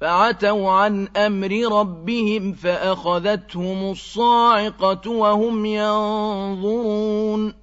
فعتوا عن أمر ربهم فأخذتهم الصاعقة وهم ينظرون.